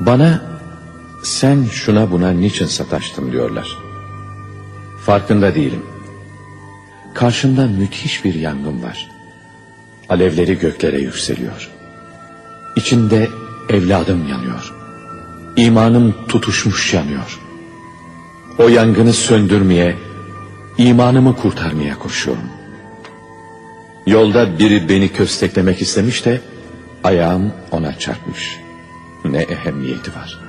Bana sen şuna buna niçin sataştın diyorlar. Farkında değilim. Karşımda müthiş bir yangın var. Alevleri göklere yükseliyor. İçinde evladım yanıyor. İmanım tutuşmuş yanıyor. O yangını söndürmeye, imanımı kurtarmaya koşuyorum. Yolda biri beni kösteklemek istemiş de ayağım ona çarpmış. Ne ehemmiyeti var.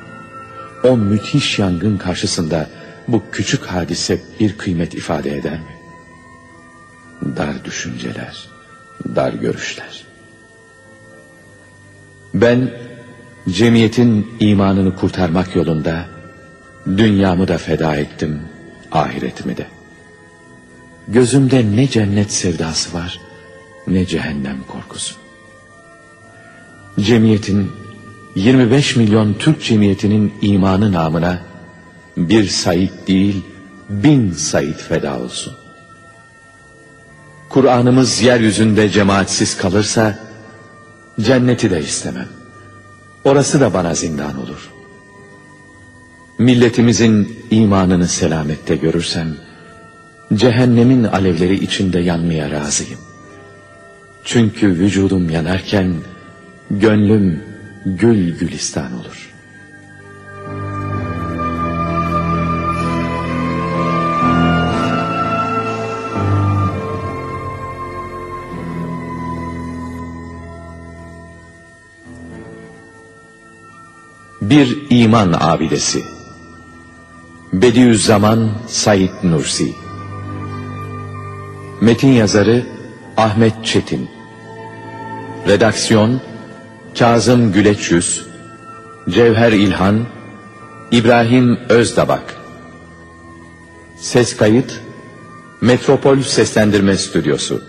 O müthiş yangın karşısında bu küçük hadise bir kıymet ifade eder mi? Dar düşünceler, dar görüşler. Ben cemiyetin imanını kurtarmak yolunda dünyamı da feda ettim, ahiretimi de. Gözümde ne cennet sevdası var, ne cehennem korkusu. Cemiyetin 25 milyon Türk cemiyetinin imanı namına bir Said değil bin Said feda olsun. Kur'an'ımız yeryüzünde cemaatsiz kalırsa cenneti de istemem. Orası da bana zindan olur. Milletimizin imanını selamette görürsem cehennemin alevleri içinde yanmaya razıyım. Çünkü vücudum yanarken gönlüm gül gülistan olur. Bir iman abidesi. Bediüzzaman Said Nursi. Metin yazarı Ahmet Çetin. Redaksiyon Kazım Güleçyüz Cevher İlhan İbrahim Özdabak. Ses kayıt Metropol Seslendirme Stüdyosu.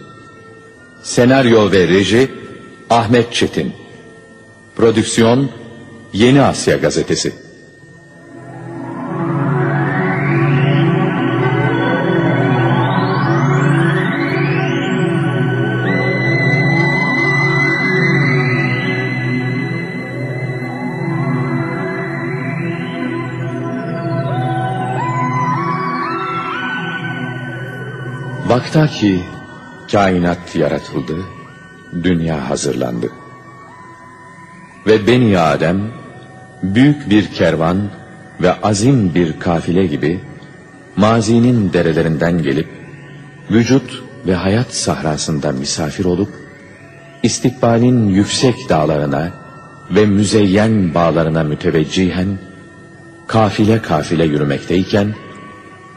Senaryo ve reji Ahmet Çetin. Prodüksiyon Yeni Asya Gazetesi Vakta ki kainat yaratıldı, dünya hazırlandı. Ve Beni Adem büyük bir kervan ve azim bir kafile gibi mazinin derelerinden gelip vücut ve hayat sahrasında misafir olup istikbalin yüksek dağlarına ve müzeyyen bağlarına müteveccihen kafile kafile yürümekteyken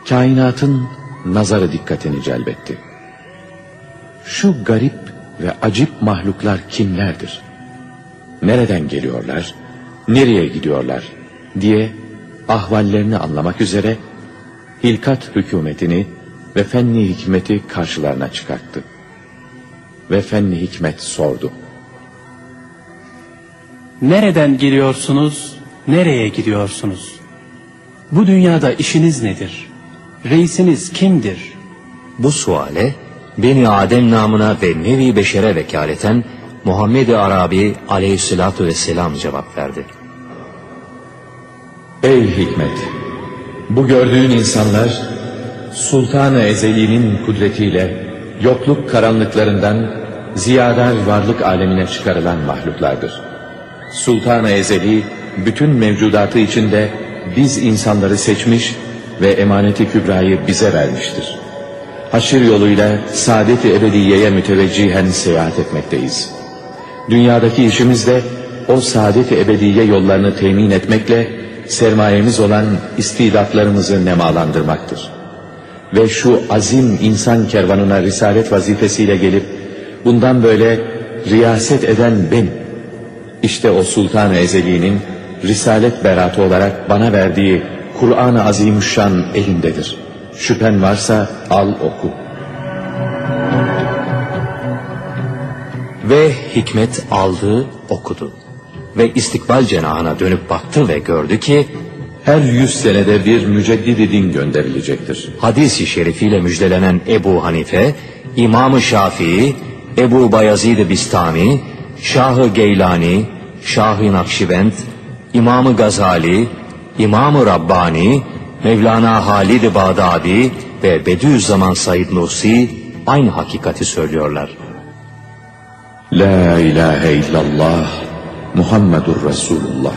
kainatın nazarı dikkatini celbetti. Şu garip ve acip mahluklar kimlerdir? Nereden geliyorlar? Nereye gidiyorlar? diye ahvallerini anlamak üzere hilkat hükümetini ve fenni hikmeti karşılarına çıkarttı. Ve fenni hikmet sordu. Nereden geliyorsunuz, nereye gidiyorsunuz? Bu dünyada işiniz nedir? Reisiniz kimdir? Bu suale Beni Adem namına ve Nevi Beşer'e vekaleten Muhammed-i Arabi aleyhissalatu vesselam cevap verdi. Ey hikmet! Bu gördüğün insanlar Sultan-ı Ezeli'nin kudretiyle yokluk karanlıklarından ziyadar varlık alemine çıkarılan mahluklardır. Sultan-ı Ezeli bütün mevcudatı içinde biz insanları seçmiş ve emaneti kübrayı bize vermiştir. Haşir yoluyla saadet-i ebediyeye müteveccihen seyahat etmekteyiz. Dünyadaki işimiz de o saadet-i ebediye yollarını temin etmekle sermayemiz olan istidatlarımızı nemalandırmaktır. Ve şu azim insan kervanına risalet vazifesiyle gelip bundan böyle riyaset eden ben. İşte o Sultan-ı Ezeli'nin risalet beratı olarak bana verdiği Kur'an-ı Azimüşşan elindedir. Şüphen varsa al oku. Ve hikmet aldı, okudu. Ve istikbal cenahına dönüp baktı ve gördü ki Her yüz senede bir müceddidi din gönderilecektir. hadisi şerifiyle müjdelenen Ebu Hanife, İmam-ı Şafii, Ebu Bayezid-i Bistami, Şah-ı Geylani, Şah-ı Nakşibend, İmam-ı Gazali, İmam-ı Rabbani, Mevlana Halid-i Bağdadi ve Bediüzzaman Said Nursi aynı hakikati söylüyorlar. La ilahe illallah Muhammedur Resulullah.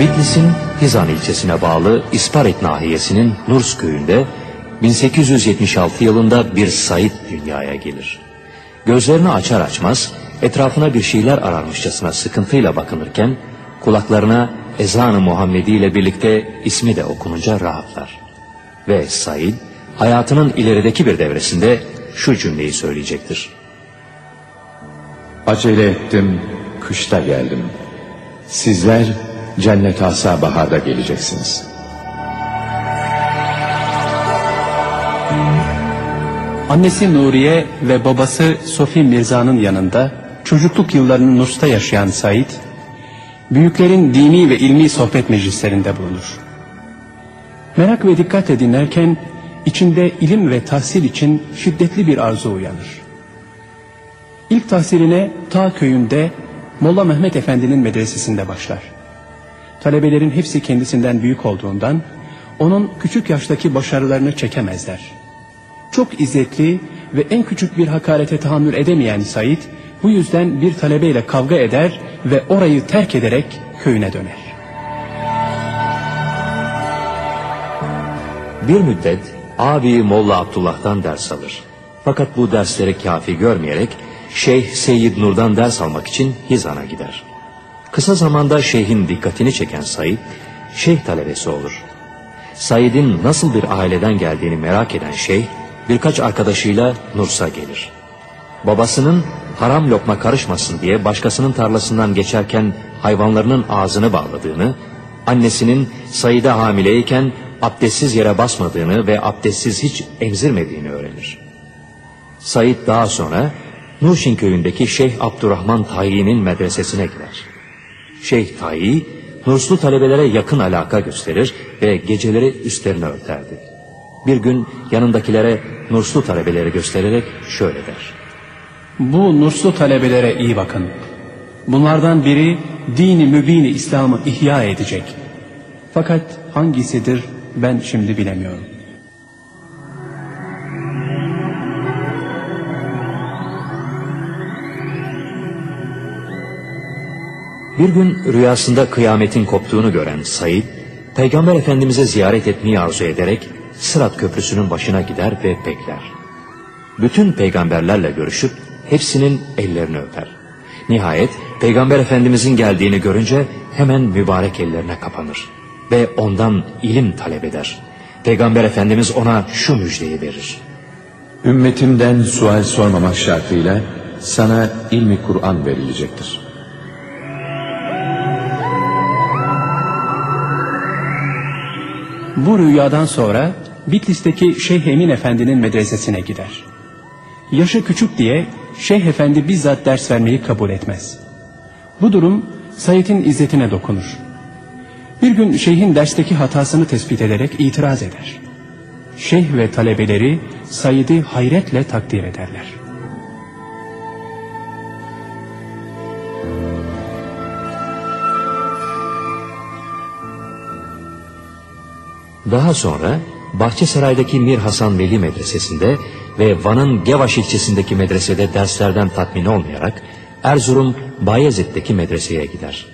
Bitlis'in Hizan ilçesine bağlı İsparet nahiyesinin Nurs köyünde 1876 yılında bir Said dünyaya gelir. Gözlerini açar açmaz etrafına bir şeyler ararmışçasına sıkıntıyla bakınırken kulaklarına ezan-ı Muhammedi ile birlikte ismi de okununca rahatlar. Ve Said hayatının ilerideki bir devresinde şu cümleyi söyleyecektir. Acele ettim, kışta geldim. Sizler cennet asa baharda geleceksiniz. Annesi Nuriye ve babası Sofi Mirza'nın yanında çocukluk yıllarını Nurs'ta yaşayan Said, büyüklerin dini ve ilmi sohbet meclislerinde bulunur. Merak ve dikkatle dinlerken içinde ilim ve tahsil için şiddetli bir arzu uyanır. İlk tahsiline Ta köyünde Molla Mehmet Efendi'nin medresesinde başlar. Talebelerin hepsi kendisinden büyük olduğundan onun küçük yaştaki başarılarını çekemezler. Çok izzetli ve en küçük bir hakarete tahammül edemeyen Said bu yüzden bir talebeyle kavga eder ve orayı terk ederek köyüne döner. Bir müddet abi Molla Abdullah'tan ders alır. Fakat bu dersleri kafi görmeyerek Şeyh Seyyid Nur'dan ders almak için Hizan'a gider. Kısa zamanda şeyhin dikkatini çeken Said, şeyh talebesi olur. Said'in nasıl bir aileden geldiğini merak eden şeyh, birkaç arkadaşıyla Nurs'a gelir. Babasının haram lokma karışmasın diye başkasının tarlasından geçerken hayvanlarının ağzını bağladığını, annesinin Said'e hamileyken abdestsiz yere basmadığını ve abdestsiz hiç emzirmediğini öğrenir. Said daha sonra Nurşin köyündeki Şeyh Abdurrahman Tayi'nin medresesine girer. Şeyh Tayi, Nurslu talebelere yakın alaka gösterir ve geceleri üstlerini örterdi. Bir gün yanındakilere Nurslu talebeleri göstererek şöyle der. Bu nurslu talebelere iyi bakın. Bunlardan biri dini mübini İslam'ı ihya edecek. Fakat hangisidir ben şimdi bilemiyorum. Bir gün rüyasında kıyametin koptuğunu gören Said, Peygamber Efendimiz'e ziyaret etmeyi arzu ederek Sırat Köprüsü'nün başına gider ve bekler. Bütün peygamberlerle görüşüp hepsinin ellerini öper. Nihayet Peygamber Efendimiz'in geldiğini görünce hemen mübarek ellerine kapanır ve ondan ilim talep eder. Peygamber Efendimiz ona şu müjdeyi verir. Ümmetimden sual sormamak şartıyla sana ilmi Kur'an verilecektir. Bu rüyadan sonra Bitlis'teki Şeyh Emin Efendi'nin medresesine gider. Yaşı küçük diye Şeyh Efendi bizzat ders vermeyi kabul etmez. Bu durum Said'in izzetine dokunur. Bir gün şeyhin dersteki hatasını tespit ederek itiraz eder. Şeyh ve talebeleri Said'i hayretle takdir ederler. Daha sonra Bahçesaray'daki Mir Hasan Veli Medresesi'nde ve Van'ın Gevaş ilçesindeki medresede derslerden tatmin olmayarak Erzurum Bayezid'deki medreseye gider.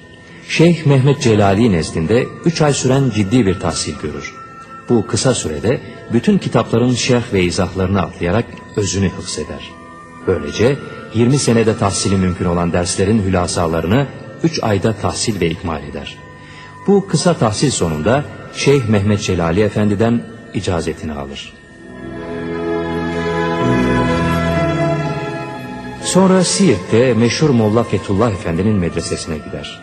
Şeyh Mehmet Celali nezdinde üç ay süren ciddi bir tahsil görür. Bu kısa sürede bütün kitapların şerh ve izahlarını atlayarak özünü hıfzeder. Böylece 20 senede tahsili mümkün olan derslerin hülasalarını 3 ayda tahsil ve ikmal eder. Bu kısa tahsil sonunda Şeyh Mehmet Celali Efendi'den icazetini alır. Sonra Siirt'te meşhur Molla Fethullah Efendi'nin medresesine gider.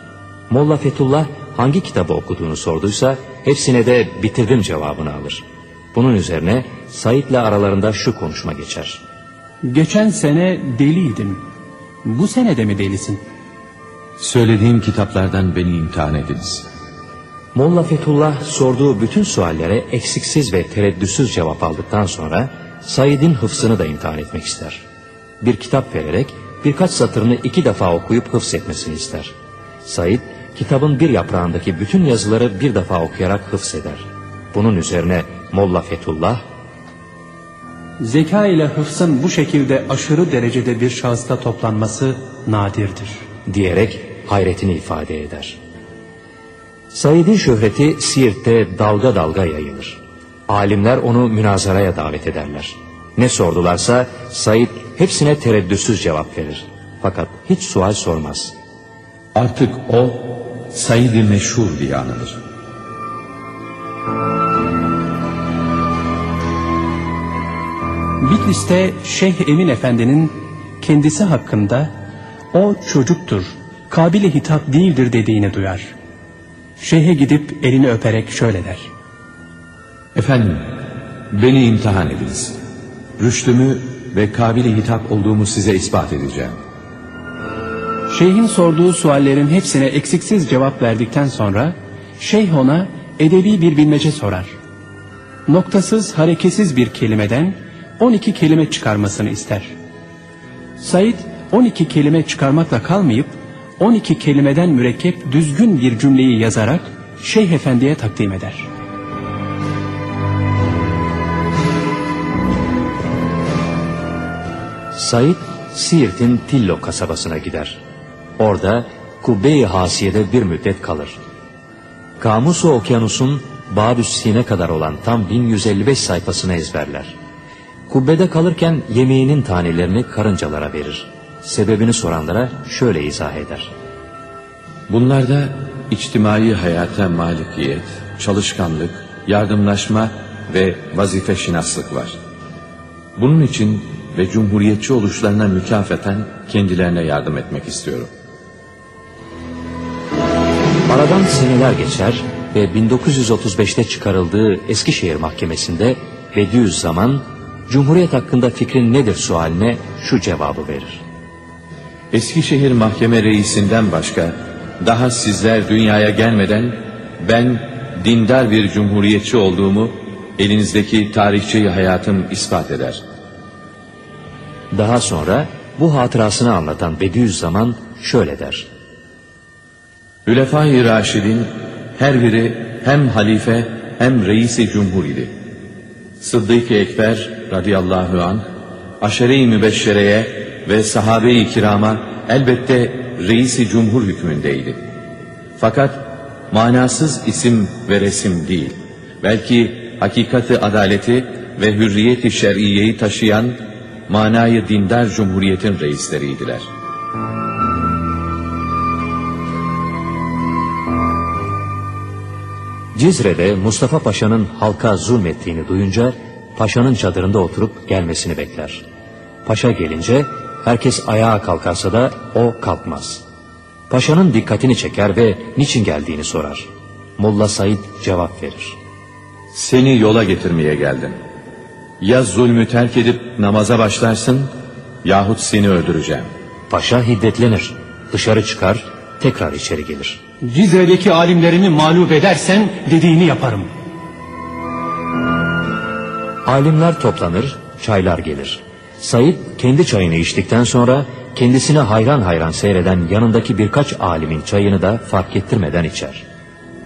Molla Fethullah hangi kitabı okuduğunu sorduysa hepsine de bitirdim cevabını alır. Bunun üzerine Said'le aralarında şu konuşma geçer. Geçen sene deliydim. Bu sene de mi delisin? Söylediğim kitaplardan beni imtihan ediniz. Molla Fethullah sorduğu bütün suallere eksiksiz ve tereddütsüz cevap aldıktan sonra Said'in hıfzını da imtihan etmek ister. Bir kitap vererek birkaç satırını iki defa okuyup hıfzetmesini ister. Said kitabın bir yaprağındaki bütün yazıları bir defa okuyarak hıfzeder. Bunun üzerine Molla Fethullah Zeka ile hıfzın bu şekilde aşırı derecede bir şahısta toplanması nadirdir. diyerek hayretini ifade eder. Said'in şöhreti Siirt'te dalga dalga yayılır. Alimler onu münazaraya davet ederler. Ne sordularsa Said hepsine tereddütsüz cevap verir. Fakat hiç sual sormaz. Artık o Said-i Meşhur diye anılır. Bitlis'te Şeyh Emin Efendi'nin kendisi hakkında o çocuktur, kabile hitap değildir dediğini duyar. Şeyh'e gidip elini öperek şöyle der. Efendim, beni imtihan ediniz. Rüştümü ve kabili hitap olduğumu size ispat edeceğim. Şeyh'in sorduğu suallerin hepsine eksiksiz cevap verdikten sonra şeyh ona edebi bir bilmece sorar. Noktasız, hareketsiz bir kelimeden 12 kelime çıkarmasını ister. Said 12 kelime çıkarmakla kalmayıp 12 kelimeden mürekkep düzgün bir cümleyi yazarak Şeyh Efendi'ye takdim eder. Said Siirt'in Tillo kasabasına gider. Orada Kubbe-i Hasiye'de bir müddet kalır. Kamusu Okyanus'un Babüs Sine kadar olan tam 1155 sayfasını ezberler. Kubbede kalırken yemeğinin tanelerini karıncalara verir. Sebebini soranlara şöyle izah eder. Bunlarda içtimai hayata malikiyet, çalışkanlık, yardımlaşma ve vazife şinaslık var. Bunun için ve cumhuriyetçi oluşlarına mükafaten kendilerine yardım etmek istiyorum. Aradan seneler geçer ve 1935'te çıkarıldığı Eskişehir Mahkemesi'nde Bediüzzaman, Cumhuriyet hakkında fikrin nedir sualine şu cevabı verir. Eskişehir Mahkeme Reisinden başka daha sizler dünyaya gelmeden ben dindar bir cumhuriyetçi olduğumu elinizdeki tarihçi hayatım ispat eder. Daha sonra bu hatırasını anlatan Bediüzzaman şöyle der. Hülefai Raşidin her biri hem halife hem reisi cumhur idi. Sıddık-ı Ekber radıyallahu anh, aşere-i mübeşşereye ve sahabe-i kirama elbette reisi cumhur hükmündeydi. Fakat manasız isim ve resim değil, belki hakikati adaleti ve hürriyeti şer'iyeyi taşıyan manayı dindar cumhuriyetin reisleriydiler. Cizre'de Mustafa Paşa'nın halka zulmettiğini duyunca paşanın çadırında oturup gelmesini bekler. Paşa gelince herkes ayağa kalkarsa da o kalkmaz. Paşanın dikkatini çeker ve niçin geldiğini sorar. Molla Said cevap verir. Seni yola getirmeye geldim. Ya zulmü terk edip namaza başlarsın yahut seni öldüreceğim. Paşa hiddetlenir. Dışarı çıkar, tekrar içeri gelir. Cizre'deki alimlerimi mağlup edersen dediğini yaparım. Alimler toplanır, çaylar gelir. Said kendi çayını içtikten sonra kendisine hayran hayran seyreden yanındaki birkaç alimin çayını da fark ettirmeden içer.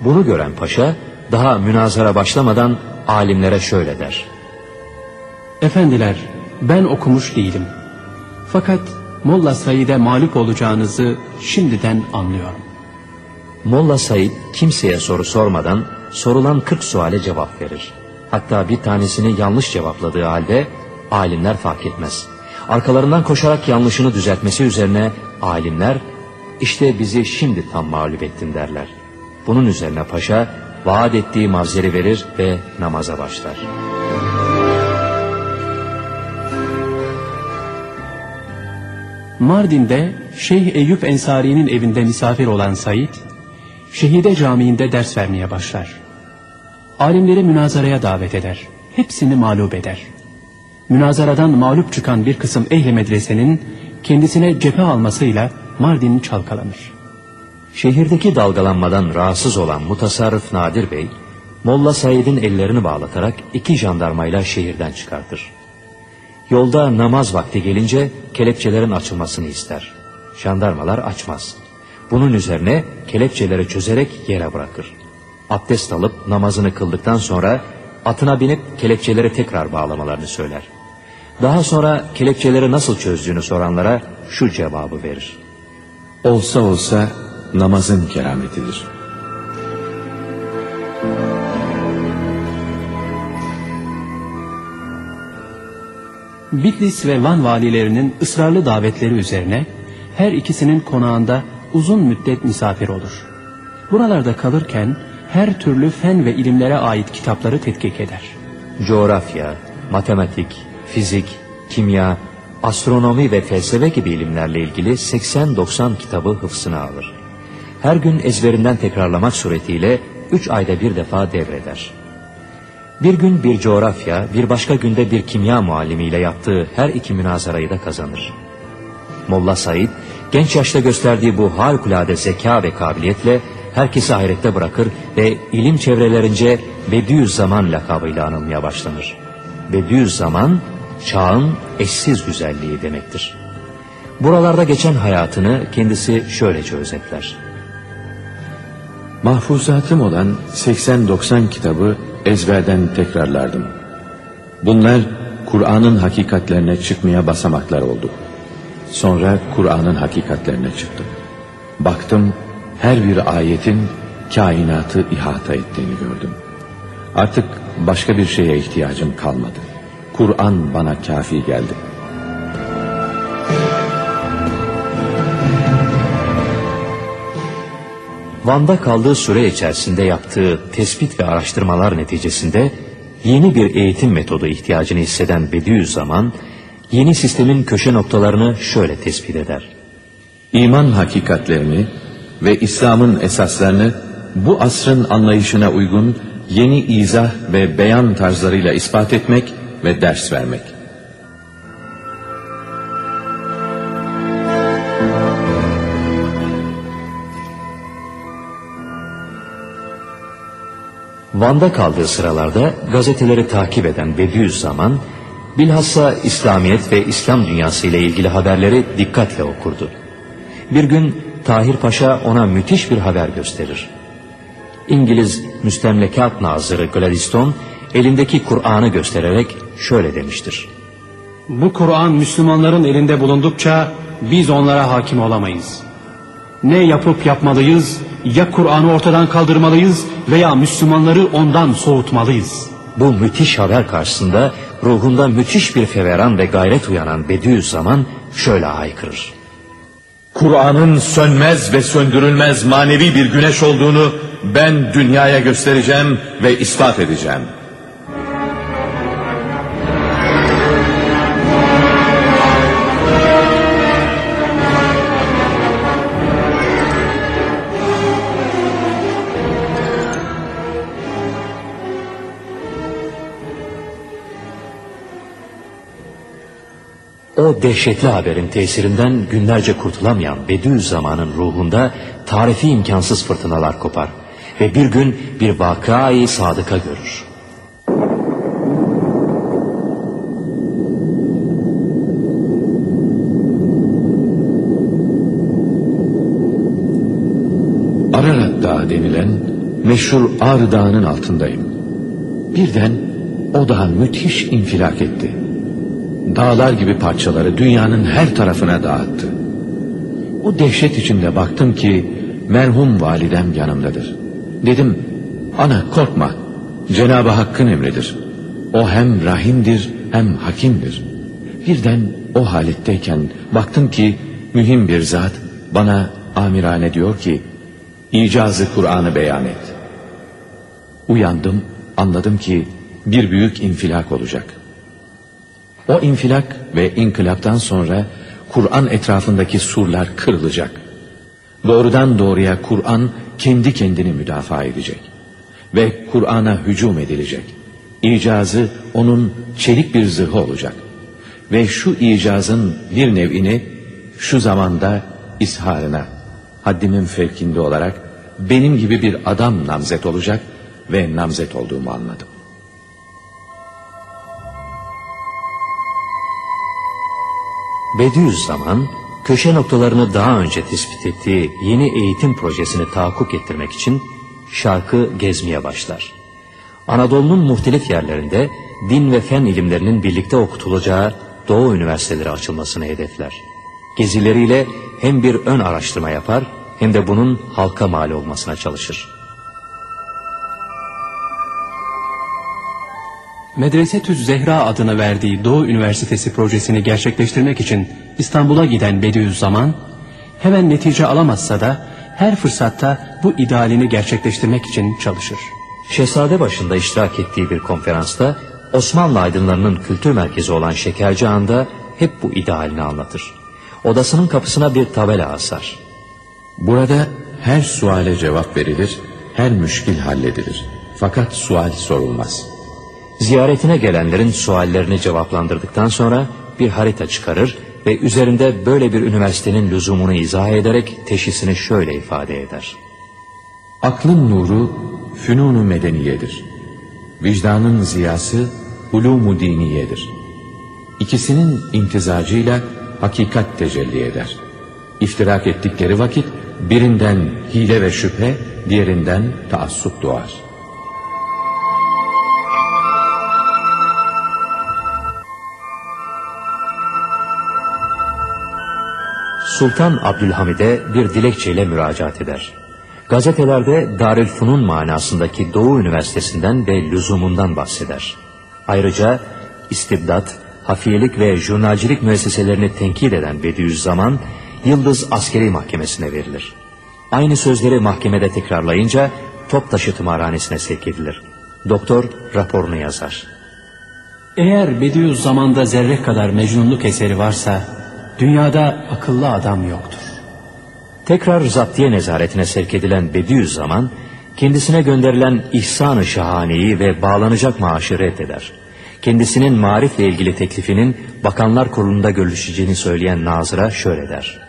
Bunu gören paşa daha münazara başlamadan alimlere şöyle der. Efendiler ben okumuş değilim. Fakat Molla Said'e mağlup olacağınızı şimdiden anlıyorum. Molla Said kimseye soru sormadan sorulan 40 suale cevap verir. Hatta bir tanesini yanlış cevapladığı halde alimler fark etmez. Arkalarından koşarak yanlışını düzeltmesi üzerine alimler işte bizi şimdi tam mağlup ettin derler. Bunun üzerine paşa vaat ettiği mavzeri verir ve namaza başlar. Mardin'de Şeyh Eyüp Ensari'nin evinde misafir olan Said, Şehide Camii'nde ders vermeye başlar. Alimleri münazaraya davet eder. Hepsini mağlup eder. Münazaradan mağlup çıkan bir kısım ehli medresenin kendisine cephe almasıyla Mardin çalkalanır. Şehirdeki dalgalanmadan rahatsız olan mutasarrıf Nadir Bey, Molla Said'in ellerini bağlatarak iki jandarmayla şehirden çıkartır. Yolda namaz vakti gelince kelepçelerin açılmasını ister. Jandarmalar açmaz. Bunun üzerine kelepçeleri çözerek yere bırakır. Abdest alıp namazını kıldıktan sonra atına binip kelepçeleri tekrar bağlamalarını söyler. Daha sonra kelepçeleri nasıl çözdüğünü soranlara şu cevabı verir. Olsa olsa namazın kerametidir. Bitlis ve Van valilerinin ısrarlı davetleri üzerine her ikisinin konağında uzun müddet misafir olur. Buralarda kalırken her türlü fen ve ilimlere ait kitapları tetkik eder. Coğrafya, matematik, fizik, kimya, astronomi ve felsefe gibi ilimlerle ilgili 80-90 kitabı hıfzına alır. Her gün ezberinden tekrarlamak suretiyle 3 ayda bir defa devreder. Bir gün bir coğrafya, bir başka günde bir kimya muallimiyle yaptığı her iki münazarayı da kazanır. Molla Said, genç yaşta gösterdiği bu harikulade zeka ve kabiliyetle herkesi hayrette bırakır ve ilim çevrelerince Bediüzzaman lakabıyla anılmaya başlanır. Bediüzzaman, çağın eşsiz güzelliği demektir. Buralarda geçen hayatını kendisi şöylece özetler. Mahfuzatım olan 80-90 kitabı ezberden tekrarlardım. Bunlar Kur'an'ın hakikatlerine çıkmaya basamaklar oldu. Sonra Kur'an'ın hakikatlerine çıktım. Baktım her bir ayetin kainatı ihata ettiğini gördüm. Artık başka bir şeye ihtiyacım kalmadı. Kur'an bana kafi geldi. Van'da kaldığı süre içerisinde yaptığı tespit ve araştırmalar neticesinde yeni bir eğitim metodu ihtiyacını hisseden Bediüzzaman, yeni sistemin köşe noktalarını şöyle tespit eder. İman hakikatlerini ve İslam'ın esaslarını bu asrın anlayışına uygun yeni izah ve beyan tarzlarıyla ispat etmek ve ders vermek. Van'da kaldığı sıralarda gazeteleri takip eden Bediüzzaman, bilhassa İslamiyet ve İslam dünyası ile ilgili haberleri dikkatle okurdu. Bir gün Tahir Paşa ona müthiş bir haber gösterir. İngiliz Müstemlekat Nazırı Gladstone elindeki Kur'an'ı göstererek şöyle demiştir. Bu Kur'an Müslümanların elinde bulundukça biz onlara hakim olamayız. Ne yapıp yapmalıyız, ya Kur'an'ı ortadan kaldırmalıyız veya Müslümanları ondan soğutmalıyız. Bu müthiş haber karşısında ruhunda müthiş bir feveran ve gayret uyanan Bediüzzaman şöyle haykırır. Kur'an'ın sönmez ve söndürülmez manevi bir güneş olduğunu ben dünyaya göstereceğim ve ispat edeceğim. O dehşetli haberin tesirinden günlerce kurtulamayan Bediüzzaman'ın ruhunda tarifi imkansız fırtınalar kopar ve bir gün bir vakayı sadıka görür. Ararat Dağı denilen meşhur Ağrı Dağı'nın altındayım. Birden o dağ müthiş infilak etti. Dağlar gibi parçaları dünyanın her tarafına dağıttı. O dehşet içinde baktım ki merhum validem yanımdadır. Dedim ana korkma Cenab-ı Hakk'ın emridir. O hem rahimdir hem hakimdir. Birden o haletteyken baktım ki mühim bir zat bana amirane diyor ki icazı Kur'an'ı beyan et. Uyandım anladım ki bir büyük infilak olacak. O infilak ve inkılaptan sonra Kur'an etrafındaki surlar kırılacak. Doğrudan doğruya Kur'an kendi kendini müdafaa edecek. Ve Kur'an'a hücum edilecek. İcazı onun çelik bir zırhı olacak. Ve şu icazın bir nevini şu zamanda isharına, haddimin fevkinde olarak benim gibi bir adam namzet olacak ve namzet olduğumu anladım. Bediüzzaman, köşe noktalarını daha önce tespit ettiği yeni eğitim projesini tahakkuk ettirmek için şarkı gezmeye başlar. Anadolu'nun muhtelif yerlerinde din ve fen ilimlerinin birlikte okutulacağı Doğu üniversiteleri açılmasını hedefler. Gezileriyle hem bir ön araştırma yapar hem de bunun halka mal olmasına çalışır. Medresetüz Zehra adını verdiği Doğu Üniversitesi projesini gerçekleştirmek için İstanbul'a giden Bediüzzaman, hemen netice alamazsa da her fırsatta bu idealini gerçekleştirmek için çalışır. Şehzade başında iştirak ettiği bir konferansta Osmanlı aydınlarının kültür merkezi olan Şekercihan'da hep bu idealini anlatır. Odasının kapısına bir tabela asar. Burada her suale cevap verilir, her müşkil halledilir. Fakat sual sorulmaz. Ziyaretine gelenlerin suallerini cevaplandırdıktan sonra bir harita çıkarır ve üzerinde böyle bir üniversitenin lüzumunu izah ederek teşhisini şöyle ifade eder. Aklın nuru fünunu medeniyedir. Vicdanın ziyası ulumu diniyedir. İkisinin imtizacıyla hakikat tecelli eder. İftirak ettikleri vakit birinden hile ve şüphe, diğerinden taassup doğar. Sultan Abdülhamid'e bir dilekçeyle müracaat eder. Gazetelerde Darülfunun manasındaki Doğu Üniversitesi'nden ve lüzumundan bahseder. Ayrıca istibdat, hafiyelik ve jurnalcilik müesseselerini tenkit eden Bediüzzaman, Yıldız Askeri Mahkemesi'ne verilir. Aynı sözleri mahkemede tekrarlayınca Toptaşı Tımarhanesi'ne sevk edilir. Doktor raporunu yazar. Eğer Bediüzzaman'da zerre kadar mecnunluk eseri varsa, dünyada akıllı adam yoktur. Tekrar zaptiye nezaretine sevk edilen Bediüzzaman, kendisine gönderilen ihsan-ı şahaneyi ve bağlanacak maaşı reddeder. Kendisinin marifle ilgili teklifinin Bakanlar Kurulu'nda görüşeceğini söyleyen Nazır'a şöyle der.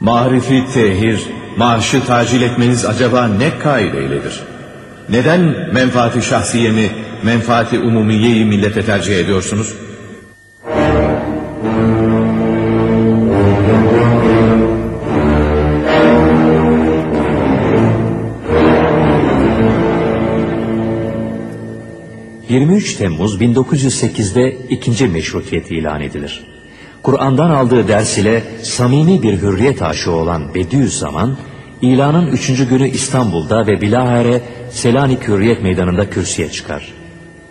Marifi tehir, maaşı tacil etmeniz acaba ne kaideyledir? Neden menfaati şahsiyemi, menfaati umumiyeyi millete tercih ediyorsunuz? ...23 Temmuz 1908'de ikinci meşrutiyet ilan edilir. Kur'an'dan aldığı ders ile samimi bir hürriyet aşığı olan Bediüzzaman... ...ilanın üçüncü günü İstanbul'da ve bilahare Selanik Hürriyet Meydanı'nda kürsüye çıkar.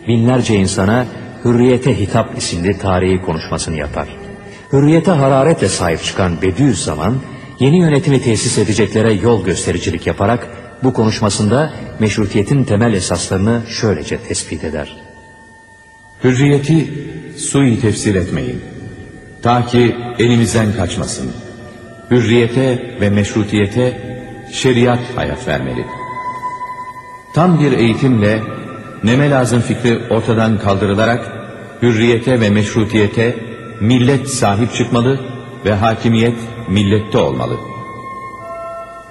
Binlerce insana Hürriyete Hitap isimli tarihi konuşmasını yapar. Hürriyete hararetle sahip çıkan Bediüzzaman... ...yeni yönetimi tesis edeceklere yol göstericilik yaparak bu konuşmasında meşrutiyetin temel esaslarını şöylece tespit eder. Hürriyeti sui tefsir etmeyin. Ta ki elimizden kaçmasın. Hürriyete ve meşrutiyete şeriat hayat vermeli. Tam bir eğitimle neme lazım fikri ortadan kaldırılarak hürriyete ve meşrutiyete millet sahip çıkmalı ve hakimiyet millette olmalı.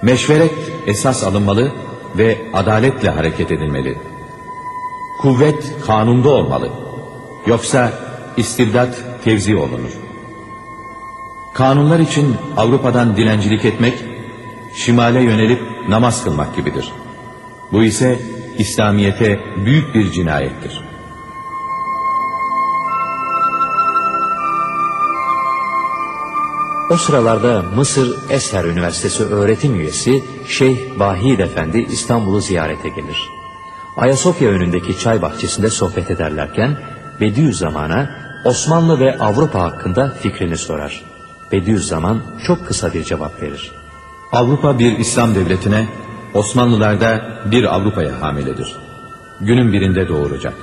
Meşveret esas alınmalı ve adaletle hareket edilmeli. Kuvvet kanunda olmalı. Yoksa istibdat tevzi olunur. Kanunlar için Avrupa'dan dilencilik etmek, şimale yönelip namaz kılmak gibidir. Bu ise İslamiyet'e büyük bir cinayettir. O sıralarda Mısır Esher Üniversitesi öğretim üyesi Şeyh Vahid Efendi İstanbul'u ziyarete gelir. Ayasofya önündeki çay bahçesinde sohbet ederlerken Bediüzzaman'a Osmanlı ve Avrupa hakkında fikrini sorar. Bediüzzaman çok kısa bir cevap verir. Avrupa bir İslam devletine, Osmanlılar da bir Avrupa'ya hamiledir. Günün birinde doğuracak.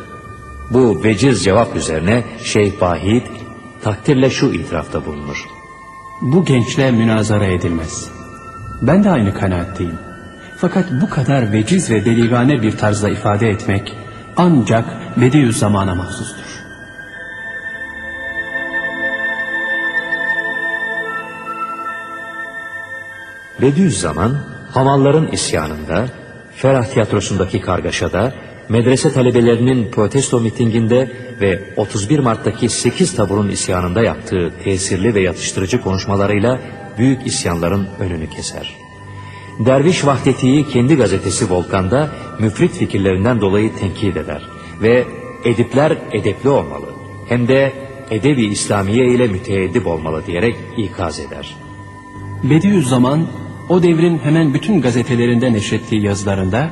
Bu veciz cevap üzerine Şeyh Vahid takdirle şu itirafta bulunur. Bu gençle münazara edilmez. Ben de aynı kanaatteyim. Fakat bu kadar veciz ve deligane bir tarzda ifade etmek ancak Bediüzzaman'a mahsustur. Bediüzzaman, Hamalların isyanında, Ferah Tiyatrosu'ndaki kargaşada, medrese talebelerinin protesto mitinginde ve 31 Mart'taki 8 taburun isyanında yaptığı tesirli ve yatıştırıcı konuşmalarıyla büyük isyanların önünü keser. Derviş Vahdeti'yi kendi gazetesi Volkan'da müfrit fikirlerinden dolayı tenkit eder ve edipler edepli olmalı hem de edebi İslamiye ile müteeddip olmalı diyerek ikaz eder. Bediüzzaman o devrin hemen bütün gazetelerinde neşrettiği yazılarında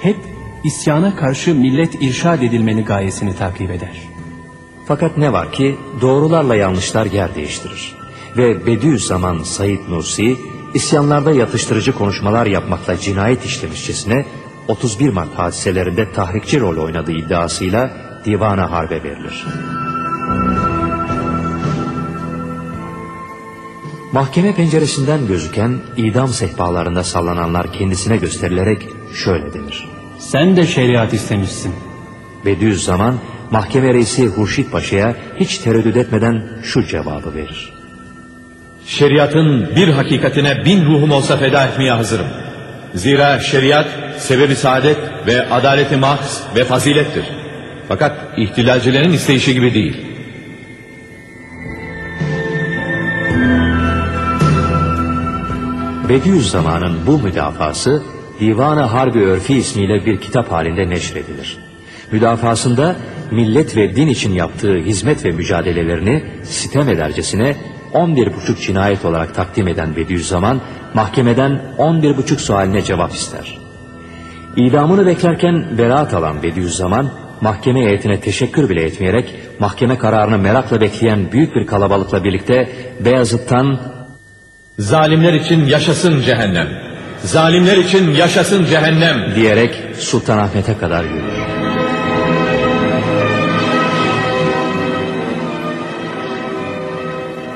hep isyana karşı millet irşad edilmeni gayesini takip eder. Fakat ne var ki doğrularla yanlışlar yer değiştirir. Ve Bediüzzaman Said Nursi isyanlarda yatıştırıcı konuşmalar yapmakla cinayet işlemişçesine 31 Mart hadiselerinde tahrikçi rol oynadığı iddiasıyla divana harbe verilir. Mahkeme penceresinden gözüken idam sehpalarında sallananlar kendisine gösterilerek şöyle denir. Sen de şeriat istemişsin. Bediüzzaman mahkeme reisi Hurşit Paşa'ya hiç tereddüt etmeden şu cevabı verir. Şeriatın bir hakikatine bin ruhum olsa feda etmeye hazırım. Zira şeriat sebebi saadet ve adaleti mahz ve fazilettir. Fakat ihtilalcilerin isteyişi gibi değil. Bediüzzaman'ın bu müdafası Divan-ı Harbi Örfi ismiyle bir kitap halinde neşredilir. Müdafasında millet ve din için yaptığı hizmet ve mücadelelerini sitem edercesine 11,5 cinayet olarak takdim eden Bediüzzaman mahkemeden 11,5 sualine cevap ister. İdamını beklerken beraat alan Bediüzzaman mahkeme heyetine teşekkür bile etmeyerek mahkeme kararını merakla bekleyen büyük bir kalabalıkla birlikte Beyazıt'tan Zalimler için yaşasın cehennem. Zalimler için yaşasın cehennem. diyerek Sultanahmet'e kadar yürür.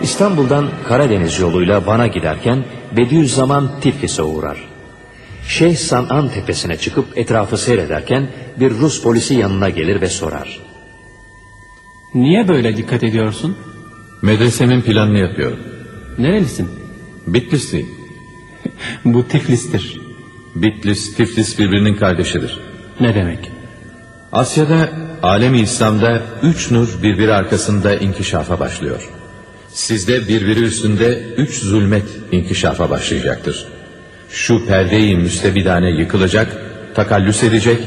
İstanbul'dan Karadeniz yoluyla Van'a giderken Bediüzzaman Tiflis'e uğrar. Şeyh San'an tepesine çıkıp etrafı seyrederken bir Rus polisi yanına gelir ve sorar. Niye böyle dikkat ediyorsun? Medresemin planını yapıyorum. Nerelisin? Bitlisli. Bu Tiflis'tir. Bitlis, Tiflis birbirinin kardeşidir. Ne demek? Asya'da, alemi İslam'da üç nur birbiri arkasında inkişafa başlıyor. Sizde birbiri üstünde üç zulmet inkişafa başlayacaktır. Şu perdeyi müstebidane yıkılacak, takallüs edecek,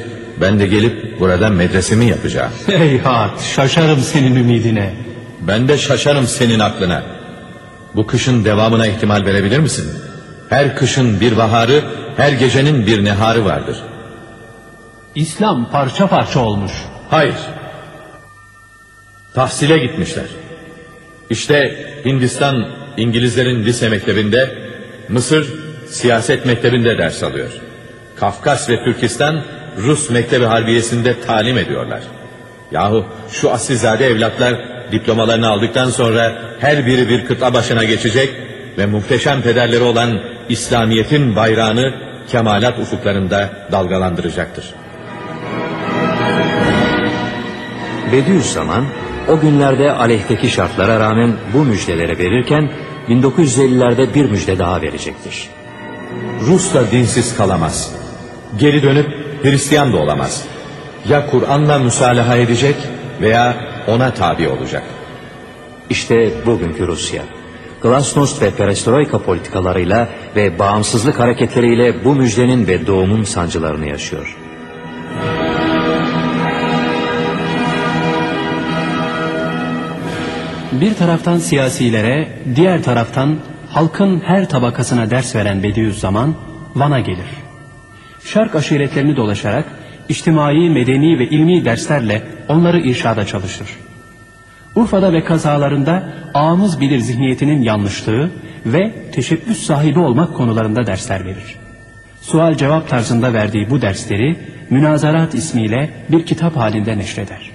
ben de gelip burada medresemi yapacağım. Heyhat şaşarım senin ümidine. Ben de şaşarım senin aklına. Bu kışın devamına ihtimal verebilir misin? Her kışın bir baharı, her gecenin bir neharı vardır. İslam parça parça olmuş. Hayır. Tahsile gitmişler. İşte Hindistan İngilizlerin lise mektebinde, Mısır siyaset mektebinde ders alıyor. Kafkas ve Türkistan Rus mektebi harbiyesinde talim ediyorlar. Yahu şu asilzade evlatlar diplomalarını aldıktan sonra her biri bir kıta başına geçecek ve muhteşem pederleri olan İslamiyet'in bayrağını kemalat ufuklarında dalgalandıracaktır. Bediüzzaman o günlerde aleyhteki şartlara rağmen bu müjdelere verirken 1950'lerde bir müjde daha verecektir. Rus da dinsiz kalamaz. Geri dönüp Hristiyan da olamaz. Ya Kur'an'la müsalaha edecek veya ona tabi olacak. İşte bugünkü Rusya. Glasnost ve perestroika politikalarıyla ve bağımsızlık hareketleriyle bu müjdenin ve doğumun sancılarını yaşıyor. Bir taraftan siyasilere, diğer taraftan halkın her tabakasına ders veren Bediüzzaman Van'a gelir. Şark aşiretlerini dolaşarak içtimai, medeni ve ilmi derslerle onları irşada çalışır. Urfa'da ve kazalarında ağımız bilir zihniyetinin yanlışlığı ve teşebbüs sahibi olmak konularında dersler verir. Sual cevap tarzında verdiği bu dersleri Münazarat ismiyle bir kitap halinde neşreder.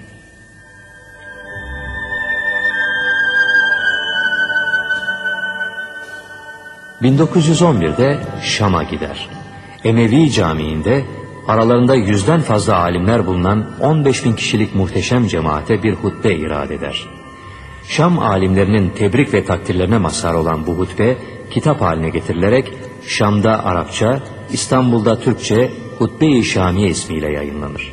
...1911'de Şam'a gider. Emevi Camii'nde aralarında yüzden fazla alimler bulunan 15 bin kişilik muhteşem cemaate bir hutbe irad eder. Şam alimlerinin tebrik ve takdirlerine mazhar olan bu hutbe kitap haline getirilerek Şam'da Arapça, İstanbul'da Türkçe Hutbe-i Şamiye ismiyle yayınlanır.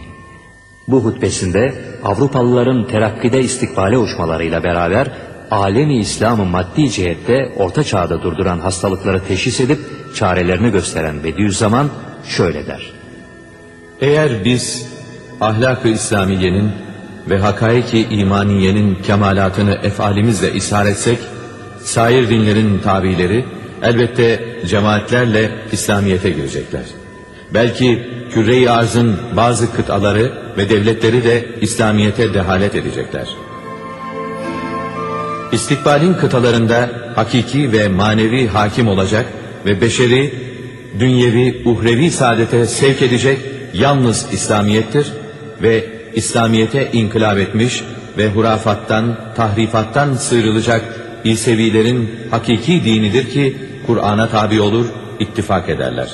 Bu hutbesinde Avrupalıların terakkide istikbale uçmalarıyla beraber alemi İslam'ı maddi cihette orta çağda durduran hastalıkları teşhis edip çarelerini gösteren Bediüzzaman şöyle der. Eğer biz ahlak-ı İslamiyenin ve hakaiki imaniyenin kemalatını efalimizle ishar etsek, sair dinlerin tabileri elbette cemaatlerle İslamiyet'e girecekler. Belki küre-i arzın bazı kıtaları ve devletleri de İslamiyet'e dehalet edecekler. İstikbalin kıtalarında hakiki ve manevi hakim olacak ve beşeri, dünyevi, uhrevi saadete sevk edecek yalnız İslamiyettir ve İslamiyet'e inkılap etmiş ve hurafattan, tahrifattan sıyrılacak İsevilerin hakiki dinidir ki Kur'an'a tabi olur, ittifak ederler.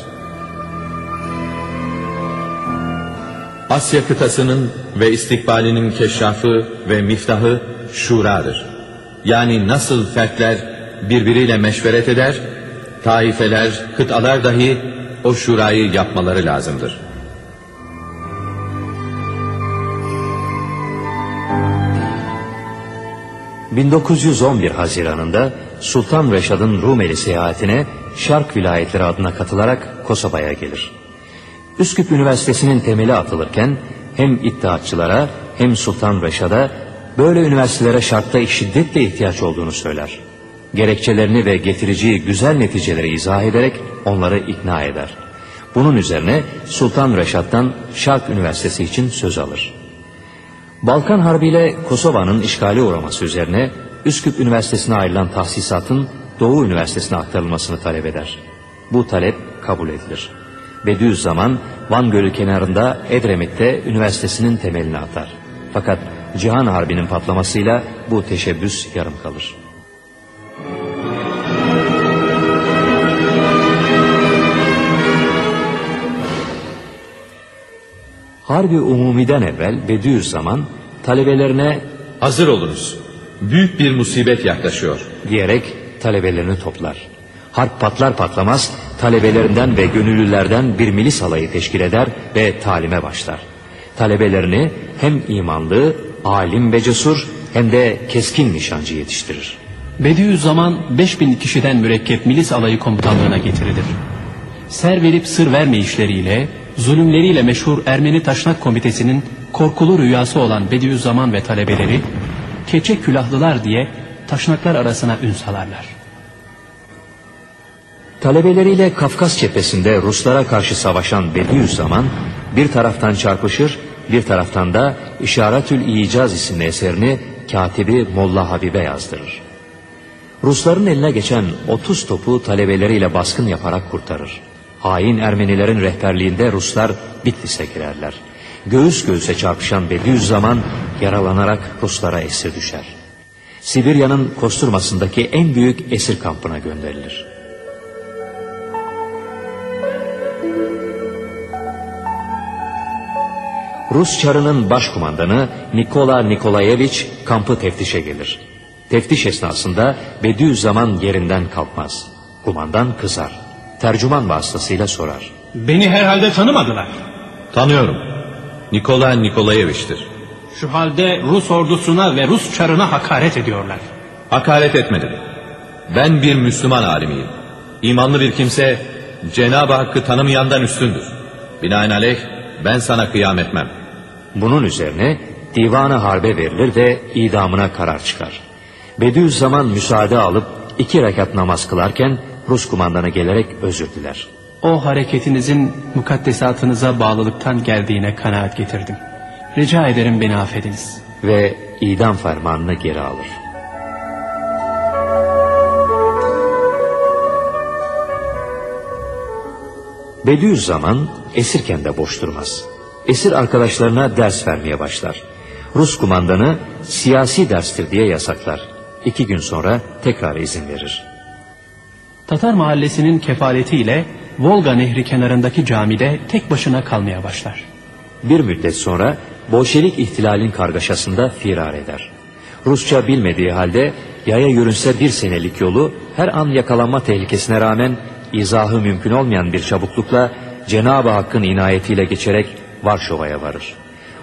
Asya kıtasının ve istikbalinin keşrafı ve miftahı şuradır. Yani nasıl fertler birbiriyle meşveret eder, taifeler, kıtalar dahi o şurayı yapmaları lazımdır. ...1911 Haziran'ında Sultan Reşad'ın Rumeli seyahatine Şark vilayetleri adına katılarak Kosova'ya gelir. Üsküp Üniversitesi'nin temeli atılırken hem iddiatçılara hem Sultan Reşad'a böyle üniversitelere şartta şiddetle ihtiyaç olduğunu söyler. Gerekçelerini ve getireceği güzel neticeleri izah ederek onları ikna eder. Bunun üzerine Sultan Reşad'dan Şark Üniversitesi için söz alır. Balkan Harbi ile Kosova'nın işgali uğraması üzerine Üsküp Üniversitesi'ne ayrılan tahsisatın Doğu Üniversitesi'ne aktarılmasını talep eder. Bu talep kabul edilir. Bediüzzaman Van Gölü kenarında Edremit'te üniversitesinin temelini atar. Fakat Cihan Harbi'nin patlamasıyla bu teşebbüs yarım kalır. Harbi Umumi'den evvel Bediüzzaman talebelerine Hazır olunuz. Büyük bir musibet yaklaşıyor. diyerek talebelerini toplar. Harp patlar patlamaz talebelerinden ve gönüllülerden bir milis alayı teşkil eder ve talime başlar. Talebelerini hem imanlı, alim ve cesur hem de keskin nişancı yetiştirir. Bediüzzaman 5000 kişiden mürekkep milis alayı komutanlığına getirilir. Ser verip sır verme işleriyle, zulümleriyle meşhur Ermeni Taşnak Komitesi'nin korkulu rüyası olan Bediüzzaman ve talebeleri, keçe külahlılar diye taşnaklar arasına ün salarlar. Talebeleriyle Kafkas cephesinde Ruslara karşı savaşan Bediüzzaman bir taraftan çarpışır, bir taraftan da İşaretül İcaz isimli eserini katibi Molla Habibe yazdırır. Rusların eline geçen 30 topu talebeleriyle baskın yaparak kurtarır. Hain Ermenilerin rehberliğinde Ruslar Bitlis'e girerler. Göğüs göğüse çarpışan Bediüzzaman yaralanarak Ruslara esir düşer. Sibirya'nın Kosturması'ndaki en büyük esir kampına gönderilir. Rus çarının başkumandanı Nikola Nikolayevich kampı teftişe gelir. Teftiş esnasında Bediüzzaman yerinden kalkmaz. Kumandan kızar. Tercüman vasıtasıyla sorar. Beni herhalde tanımadılar. Tanıyorum. Nikola Nikolayevich'tir. Şu halde Rus ordusuna ve Rus çarına hakaret ediyorlar. Hakaret etmedim. Ben bir Müslüman alimiyim. İmanlı bir kimse Cenab-ı Hakk'ı tanımayandan üstündür. Binaenaleyh ben sana kıyam etmem. Bunun üzerine divanı harbe verilir ve idamına karar çıkar. Bediüzzaman müsaade alıp iki rekat namaz kılarken Rus kumandanı gelerek özür diler. O hareketinizin mukaddesatınıza bağlılıktan geldiğine kanaat getirdim. Rica ederim beni affediniz. Ve idam fermanını geri alır. Bediüzzaman esirken de boş durmaz. Esir arkadaşlarına ders vermeye başlar. Rus kumandanı siyasi derstir diye yasaklar. İki gün sonra tekrar izin verir. Tatar mahallesinin kefaletiyle Volga nehri kenarındaki camide tek başına kalmaya başlar. Bir müddet sonra Bolşevik ihtilalin kargaşasında firar eder. Rusça bilmediği halde yaya yürünse bir senelik yolu her an yakalanma tehlikesine rağmen izahı mümkün olmayan bir çabuklukla Cenab-ı Hakk'ın inayetiyle geçerek Varşova'ya varır.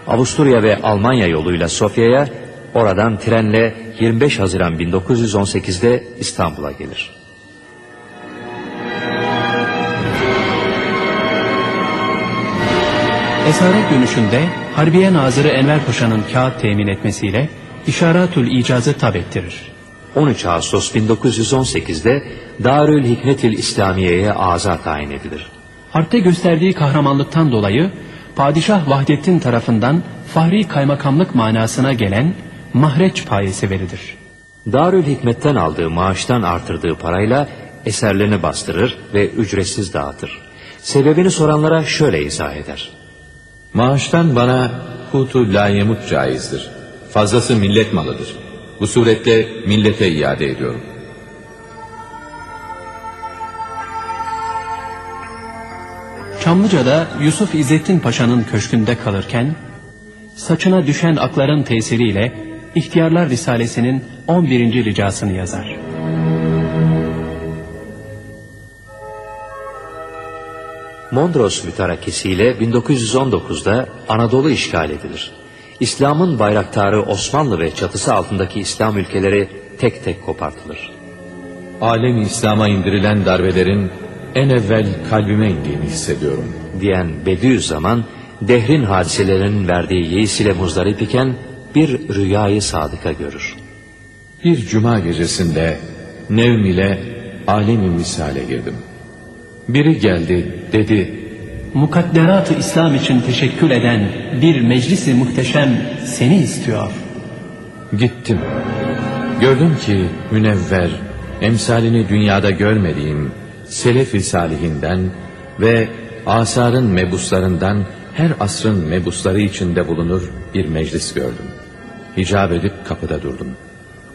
Avusturya ve Almanya yoluyla Sofya'ya, oradan trenle 25 Haziran 1918'de İstanbul'a gelir. Esaret dönüşünde Harbiye Nazırı Enver Paşa'nın kağıt temin etmesiyle İşaratül İcazı tab ettirir. 13 Ağustos 1918'de Darül Hikmetil İslamiye'ye aza tayin edilir. Harpte gösterdiği kahramanlıktan dolayı Padişah Vahdettin tarafından fahri kaymakamlık manasına gelen mahreç payesi verilir. Darül Hikmet'ten aldığı maaştan artırdığı parayla eserlerini bastırır ve ücretsiz dağıtır. Sebebini soranlara şöyle izah eder. Maaştan bana hutu layemut caizdir. Fazlası millet malıdır. Bu suretle millete iade ediyorum. Çamlıca'da Yusuf İzzettin Paşa'nın köşkünde kalırken saçına düşen akların tesiriyle İhtiyarlar Risalesi'nin 11. ricasını yazar. Mondros mütarakesiyle 1919'da Anadolu işgal edilir. İslam'ın bayraktarı Osmanlı ve çatısı altındaki İslam ülkeleri tek tek kopartılır. Alem İslam'a indirilen darbelerin en evvel kalbime indiğini hissediyorum. Diyen Bediüzzaman, dehrin hadiselerinin verdiği yeis ile muzdarip iken bir rüyayı sadıka görür. Bir cuma gecesinde nevm ile alemi misale girdim. Biri geldi dedi Mukadderat-ı İslam için teşekkül eden bir meclisi muhteşem seni istiyor. Gittim. Gördüm ki münevver, emsalini dünyada görmediğim selef-i salihinden ve asarın mebuslarından her asrın mebusları içinde bulunur bir meclis gördüm. Hicap edip kapıda durdum.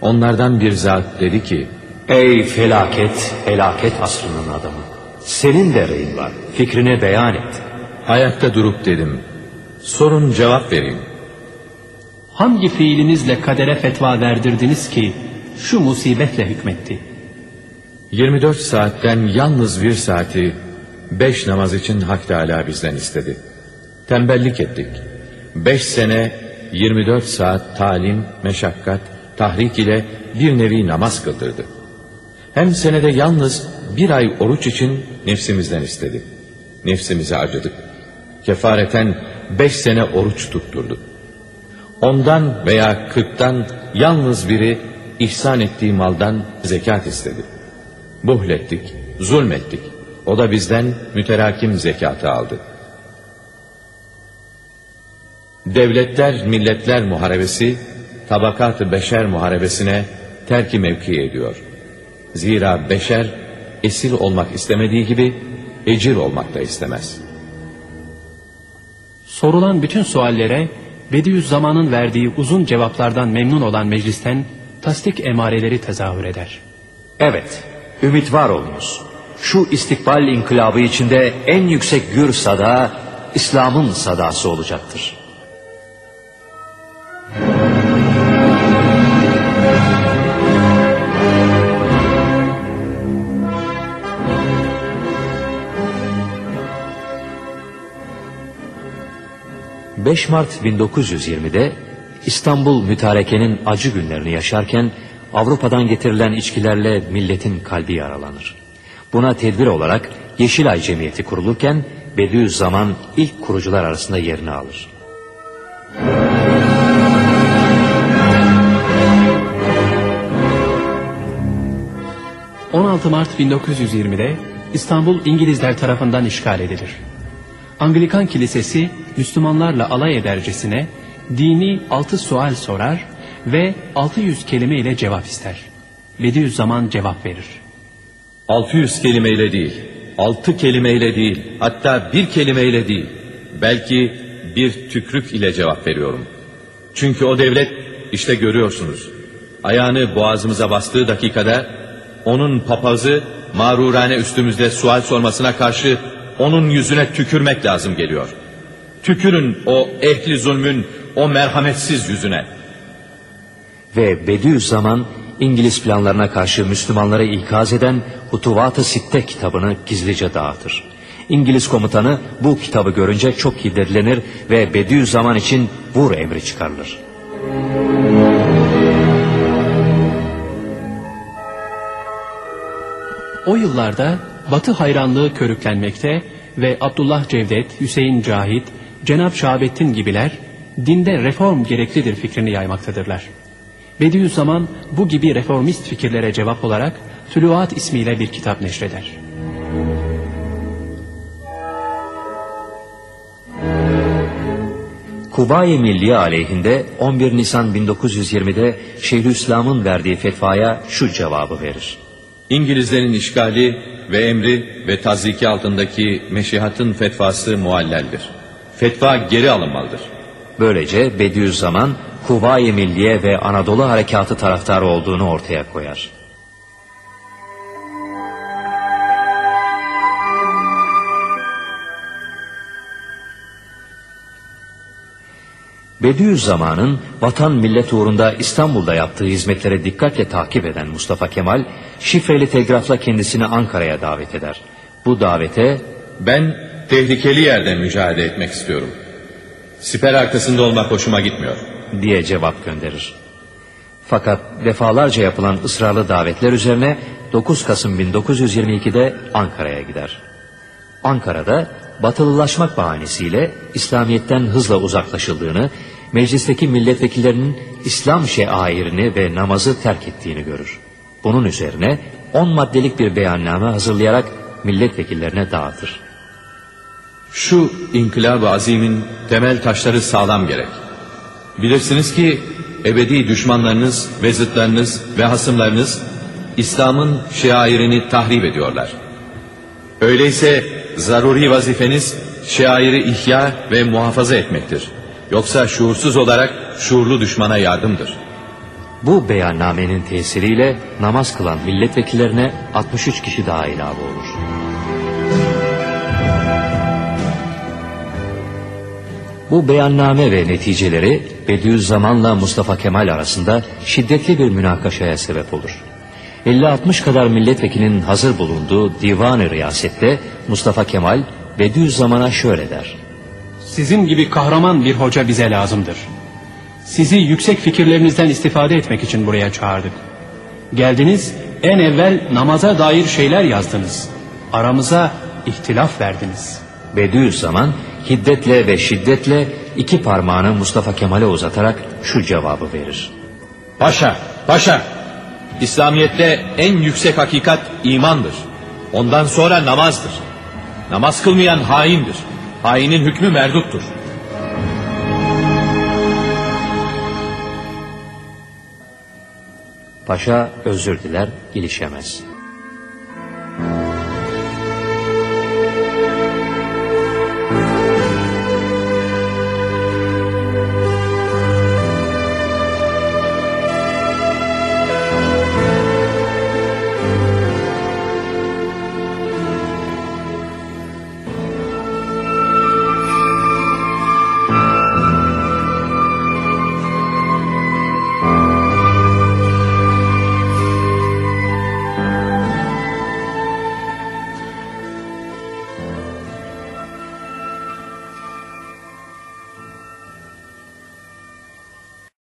Onlardan bir zat dedi ki, Ey felaket, felaket asrının adamı. Senin de reyin var, fikrini beyan et. ayakta durup dedim, sorun cevap vereyim. Hangi fiilinizle kadere fetva verdirdiniz ki şu musibetle hükmetti? 24 saatten yalnız bir saati beş namaz için Hak Teala bizden istedi. Tembellik ettik. Beş sene 24 saat talim, meşakkat, tahrik ile bir nevi namaz kıldırdı. Hem senede yalnız bir ay oruç için nefsimizden istedi. Nefsimize acıdık. Kefareten beş sene oruç tutturdu. Ondan veya kırktan yalnız biri ihsan ettiği maldan zekat istedi. Buhlettik, zulmettik. O da bizden müterakim zekatı aldı. Devletler, milletler muharebesi, tabakat-ı beşer muharebesine terki mevki ediyor. Zira beşer, esir olmak istemediği gibi, ecir olmak da istemez. Sorulan bütün suallere Bediüzzaman'ın verdiği uzun cevaplardan memnun olan meclisten tasdik emareleri tezahür eder. Evet, ümit var olunuz. Şu istikbal inkılabı içinde en yüksek gür sada, İslam'ın sadası olacaktır. ...5 Mart 1920'de İstanbul mütarekenin acı günlerini yaşarken Avrupa'dan getirilen içkilerle milletin kalbi yaralanır. Buna tedbir olarak Yeşilay Cemiyeti kurulurken Bediüzzaman ilk kurucular arasında yerini alır. ...16 Mart 1920'de İstanbul İngilizler tarafından işgal edilir. Anglikan Kilisesi Müslümanlarla alay edercesine dini altı sual sorar ve 600 kelime ile cevap ister. Bediüzzaman cevap verir. 600 kelimeyle değil, 6 kelimeyle değil, hatta bir kelimeyle değil, belki bir tükrük ile cevap veriyorum. Çünkü o devlet, işte görüyorsunuz, ayağını boğazımıza bastığı dakikada, onun papazı mağrurane üstümüzde sual sormasına karşı onun yüzüne tükürmek lazım geliyor. Tükürün o ehli zulmün, o merhametsiz yüzüne. Ve Bediüzzaman İngiliz planlarına karşı Müslümanları ikaz eden Hutuvat-ı Sitte kitabını gizlice dağıtır. İngiliz komutanı bu kitabı görünce çok hiddetlenir ve Bediüzzaman için vur emri çıkarılır. O yıllarda Batı hayranlığı körüklenmekte ve Abdullah Cevdet, Hüseyin Cahit, Cenab Şahabettin gibiler dinde reform gereklidir fikrini yaymaktadırlar. Bediüzzaman bu gibi reformist fikirlere cevap olarak Tuluat ismiyle bir kitap neşreder. Kuvayi Milliye aleyhinde 11 Nisan 1920'de Şeyhülislam'ın verdiği fetvaya şu cevabı verir. İngilizlerin işgali ve emri ve taziki altındaki meşihatın fetvası mualleldir. Fetva geri alınmalıdır. Böylece Bediüzzaman Kuvayi Milliye ve Anadolu Harekatı taraftarı olduğunu ortaya koyar. Bediüzzaman'ın vatan millet uğrunda İstanbul'da yaptığı hizmetlere dikkatle takip eden Mustafa Kemal, şifreli telgrafla kendisini Ankara'ya davet eder. Bu davete Ben tehlikeli yerde mücadele etmek istiyorum. Siper arkasında olmak hoşuma gitmiyor. diye cevap gönderir. Fakat defalarca yapılan ısrarlı davetler üzerine 9 Kasım 1922'de Ankara'ya gider. Ankara'da batılılaşmak bahanesiyle İslamiyet'ten hızla uzaklaşıldığını, meclisteki milletvekillerinin İslam şairini ve namazı terk ettiğini görür. Bunun üzerine 10 maddelik bir beyanname hazırlayarak milletvekillerine dağıtır. Şu inkılab-ı azimin temel taşları sağlam gerek. Bilirsiniz ki ebedi düşmanlarınız ve zıtlarınız ve hasımlarınız İslam'ın şairini tahrip ediyorlar. Öyleyse zaruri vazifeniz şairi ihya ve muhafaza etmektir. Yoksa şuursuz olarak şuurlu düşmana yardımdır. Bu beyannamenin tesiriyle namaz kılan milletvekillerine 63 kişi daha ilave olur. Bu beyanname ve neticeleri Bediüzzaman'la Mustafa Kemal arasında şiddetli bir münakaşaya sebep olur. 50-60 kadar milletvekilinin hazır bulunduğu divan-ı riyasette Mustafa Kemal Bediüzzaman'a şöyle der. Sizin gibi kahraman bir hoca bize lazımdır. Sizi yüksek fikirlerinizden istifade etmek için buraya çağırdık. Geldiniz, en evvel namaza dair şeyler yazdınız. Aramıza ihtilaf verdiniz. Bediüzzaman hiddetle ve şiddetle iki parmağını Mustafa Kemal'e uzatarak şu cevabı verir. Paşa, paşa. İslamiyet'te en yüksek hakikat imandır. Ondan sonra namazdır. Namaz kılmayan haindir. Hainin hükmü merduttur. Paşa özür diler, ilişemez.